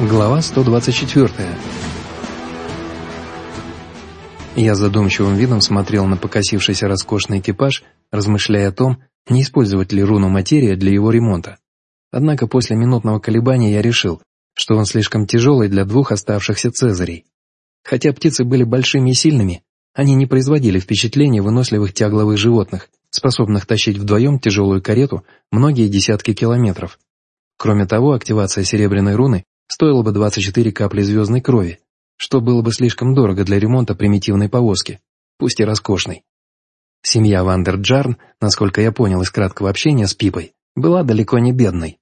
Глава 124. Я задумчивым видом смотрел на покосившийся роскошный экипаж, размышляя о том, не использовать ли руну материя для его ремонта. Однако после минутного колебания я решил, что он слишком тяжелый для двух оставшихся цезарей. Хотя птицы были большими и сильными, они не производили впечатления выносливых тягловых животных, способных тащить вдвоем тяжелую карету многие десятки километров. Кроме того, активация серебряной руны стоило бы 24 капли звездной крови, что было бы слишком дорого для ремонта примитивной повозки, пусть и роскошной. Семья Вандерджарн, насколько я понял из краткого общения с Пипой, была далеко не бедной.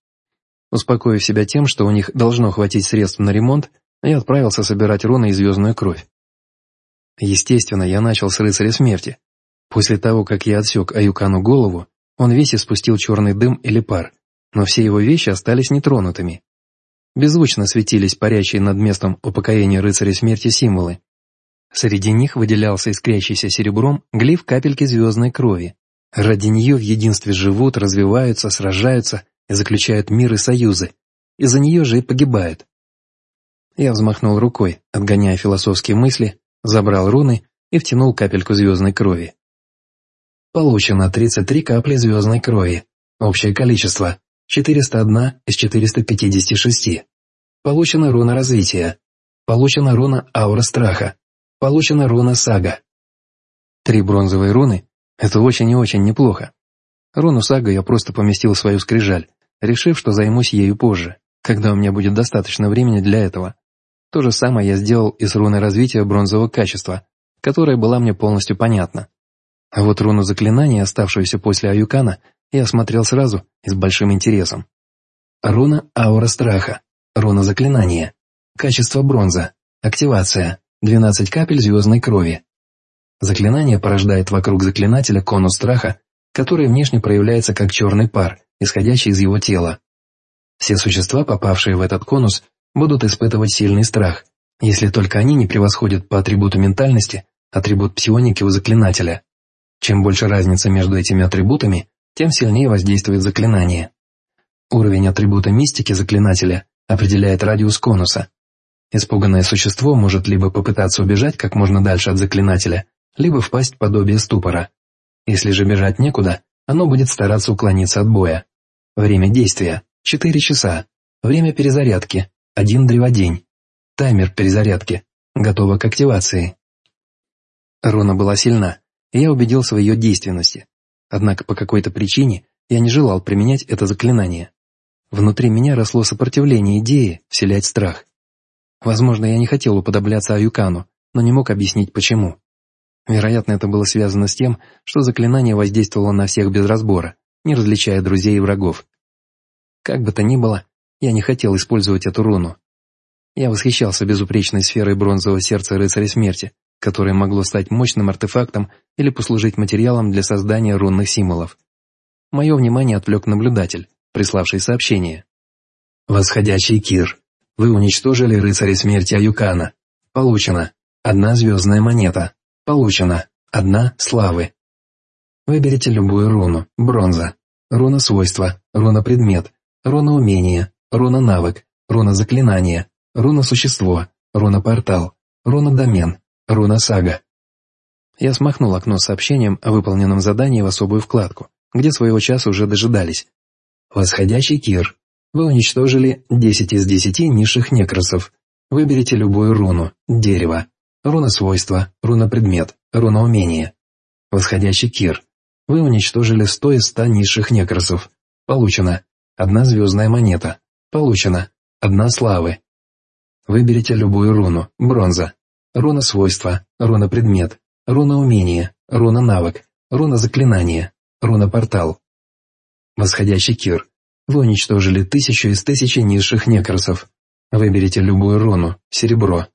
Успокоив себя тем, что у них должно хватить средств на ремонт, я отправился собирать руны и звездную кровь. Естественно, я начал с рыцаря смерти. После того, как я отсек Аюкану голову, он весь испустил черный дым или пар, но все его вещи остались нетронутыми, Беззвучно светились парящие над местом упокоения рыцаря смерти символы. Среди них выделялся искрящийся серебром глиф капельки звездной крови. Ради нее в единстве живут, развиваются, сражаются и заключают мир и союзы. Из-за нее же и погибают. Я взмахнул рукой, отгоняя философские мысли, забрал руны и втянул капельку звездной крови. Получено 33 капли звездной крови. Общее количество 401 из 456. Получена руна развития. Получена руна аура страха. Получена руна сага. Три бронзовые руны – это очень и очень неплохо. Руну сага я просто поместил в свою скрижаль, решив, что займусь ею позже, когда у меня будет достаточно времени для этого. То же самое я сделал и с руной развития бронзового качества, которая была мне полностью понятна. А вот руну заклинания, оставшуюся после Аюкана, я смотрел сразу и с большим интересом. Руна аура страха, руна заклинания, качество бронза, активация, 12 капель звездной крови. Заклинание порождает вокруг заклинателя конус страха, который внешне проявляется как черный пар, исходящий из его тела. Все существа, попавшие в этот конус, будут испытывать сильный страх, если только они не превосходят по атрибуту ментальности атрибут псионики у заклинателя. Чем больше разница между этими атрибутами, тем сильнее воздействует заклинание. Уровень атрибута мистики заклинателя определяет радиус конуса. Испуганное существо может либо попытаться убежать как можно дальше от заклинателя, либо впасть в подобие ступора. Если же бежать некуда, оно будет стараться уклониться от боя. Время действия – 4 часа. Время перезарядки – 1 древодень. Таймер перезарядки. Готово к активации. Руна была сильна, и я убедился в ее действенности. Однако по какой-то причине я не желал применять это заклинание. Внутри меня росло сопротивление идеи вселять страх. Возможно, я не хотел уподобляться Аюкану, но не мог объяснить почему. Вероятно, это было связано с тем, что заклинание воздействовало на всех без разбора, не различая друзей и врагов. Как бы то ни было, я не хотел использовать эту руну. Я восхищался безупречной сферой бронзового сердца рыцаря смерти, которое могло стать мощным артефактом или послужить материалом для создания рунных символов. Мое внимание отвлек наблюдатель, приславший сообщение. «Восходящий Кир. Вы уничтожили рыцаря смерти Аюкана. Получено. Одна звездная монета. Получено. Одна славы. Выберите любую руну. Бронза. Руна свойства. Руна предмет. Руна умения. Руна навык. Руна заклинание. Руна существо. Руна портал. Руна домен. Руна Сага. Я смахнул окно с сообщением о выполненном задании в особую вкладку, где своего часа уже дожидались. Восходящий Кир. Вы уничтожили 10 из 10 низших некросов. Выберите любую руну, дерево, руна свойства, руна предмет, руна умения. Восходящий Кир. Вы уничтожили 100 из 100 низших некросов. Получено. Одна звездная монета. Получено. Одна славы. Выберите любую руну, бронза, руна свойства, руна предмет, руна умения, руна навык, руна заклинания, руна портал. Восходящий Кир. Вы уничтожили тысячу из тысячи низших некросов. Выберите любую руну, серебро.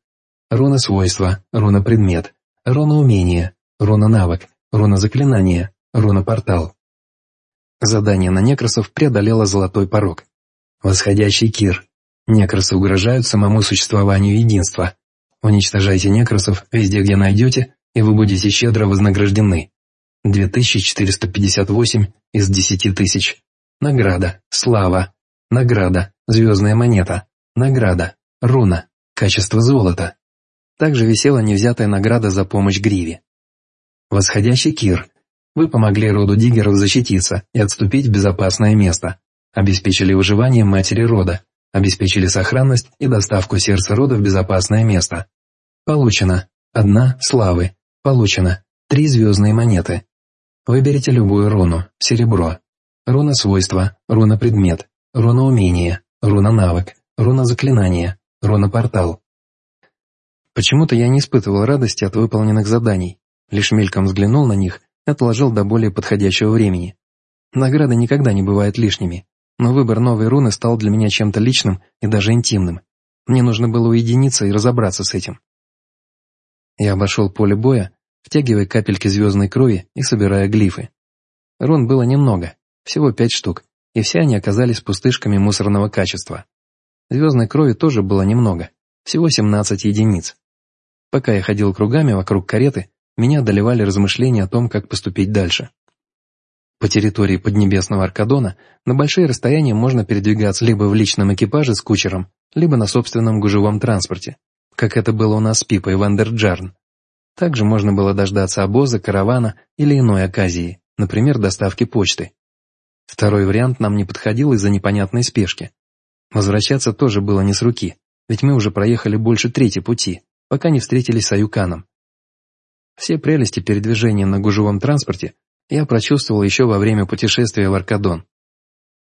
Руна свойства, руна предмет, руна умения, руна навык, руна заклинания, руна портал. Задание на некросов преодолело золотой порог. Восходящий Кир. Некросы угрожают самому существованию единства. Уничтожайте некросов везде, где найдете, и вы будете щедро вознаграждены. 2458 из 10 тысяч. Награда, слава, награда, звездная монета, награда, руна, качество золота. Также висела невзятая награда за помощь Гриве. Восходящий Кир. Вы помогли роду Диггеров защититься и отступить в безопасное место. Обеспечили выживание матери рода. Обеспечили сохранность и доставку сердца рода в безопасное место. Получено. Одна славы. Получено. Три звездные монеты. Выберите любую руну. Серебро. Руна свойства. Руна предмет. Руна умение. Руна навык. Руна заклинание. Руна портал. Почему-то я не испытывал радости от выполненных заданий. Лишь мельком взглянул на них и отложил до более подходящего времени. Награды никогда не бывают лишними, но выбор новой руны стал для меня чем-то личным и даже интимным. Мне нужно было уединиться и разобраться с этим. Я обошел поле боя, втягивая капельки звездной крови и собирая глифы. Рун было немного, всего пять штук, и все они оказались пустышками мусорного качества. Звездной крови тоже было немного, всего 17 единиц. Пока я ходил кругами вокруг кареты, меня одолевали размышления о том, как поступить дальше. По территории Поднебесного Аркадона на большие расстояния можно передвигаться либо в личном экипаже с кучером, либо на собственном гужевом транспорте, как это было у нас с Пипой Вандерджарн. Также можно было дождаться обоза, каравана или иной оказии, например, доставки почты. Второй вариант нам не подходил из-за непонятной спешки. Возвращаться тоже было не с руки, ведь мы уже проехали больше трети пути, пока не встретились с Аюканом. Все прелести передвижения на гужевом транспорте я прочувствовал еще во время путешествия в Аркадон.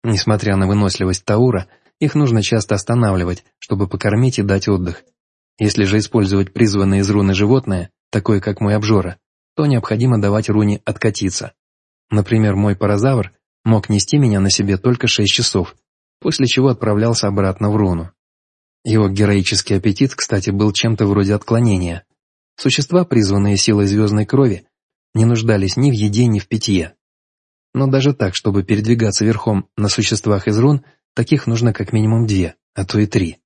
Несмотря на выносливость Таура, их нужно часто останавливать, чтобы покормить и дать отдых. Если же использовать призванное из руны животное, такое как мой обжора, то необходимо давать руне откатиться. Например, мой паразавр мог нести меня на себе только 6 часов, после чего отправлялся обратно в руну. Его героический аппетит, кстати, был чем-то вроде отклонения. Существа, призванные силой звездной крови, не нуждались ни в еде, ни в питье. Но даже так, чтобы передвигаться верхом на существах из рун, таких нужно как минимум две, а то и три.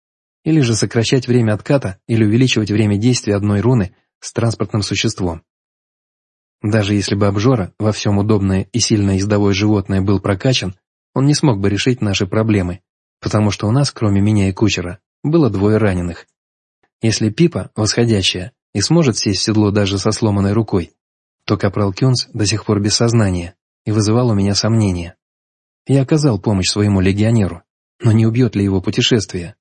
Или же сокращать время отката или увеличивать время действия одной руны с транспортным существом. Даже если бы обжора, во всем удобное и сильно ездовое животное был прокачан, он не смог бы решить наши проблемы, потому что у нас, кроме меня и кучера, было двое раненых. Если Пипа, восходящая, и сможет сесть в седло даже со сломанной рукой, то капрал Кюнс до сих пор без сознания и вызывал у меня сомнения. Я оказал помощь своему легионеру, но не убьет ли его путешествие?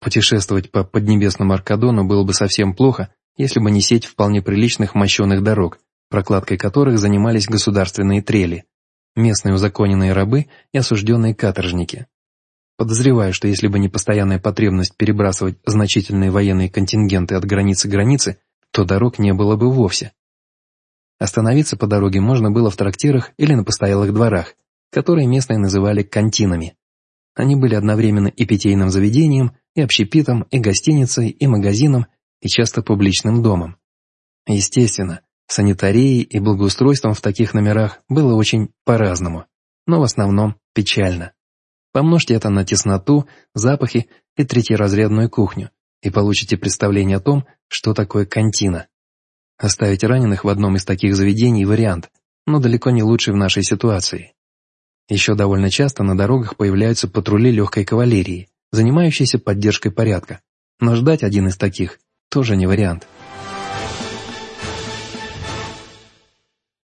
Путешествовать по Поднебесному Аркадону было бы совсем плохо, если бы не сеть вполне приличных мощеных дорог, прокладкой которых занимались государственные трели, местные узаконенные рабы и осужденные каторжники. Подозреваю, что если бы не постоянная потребность перебрасывать значительные военные контингенты от границы к границе, то дорог не было бы вовсе. Остановиться по дороге можно было в трактирах или на постоялых дворах, которые местные называли кантинами. Они были одновременно и питейным заведением, и общепитом, и гостиницей, и магазином, и часто публичным домом. Естественно, санитарией и благоустройством в таких номерах было очень по-разному, но в основном печально. Помножьте это на тесноту, запахи и третьеразрядную кухню, и получите представление о том, что такое кантина. Оставить раненых в одном из таких заведений – вариант, но далеко не лучший в нашей ситуации. Еще довольно часто на дорогах появляются патрули легкой кавалерии, занимающиеся поддержкой порядка, но ждать один из таких – тоже не вариант.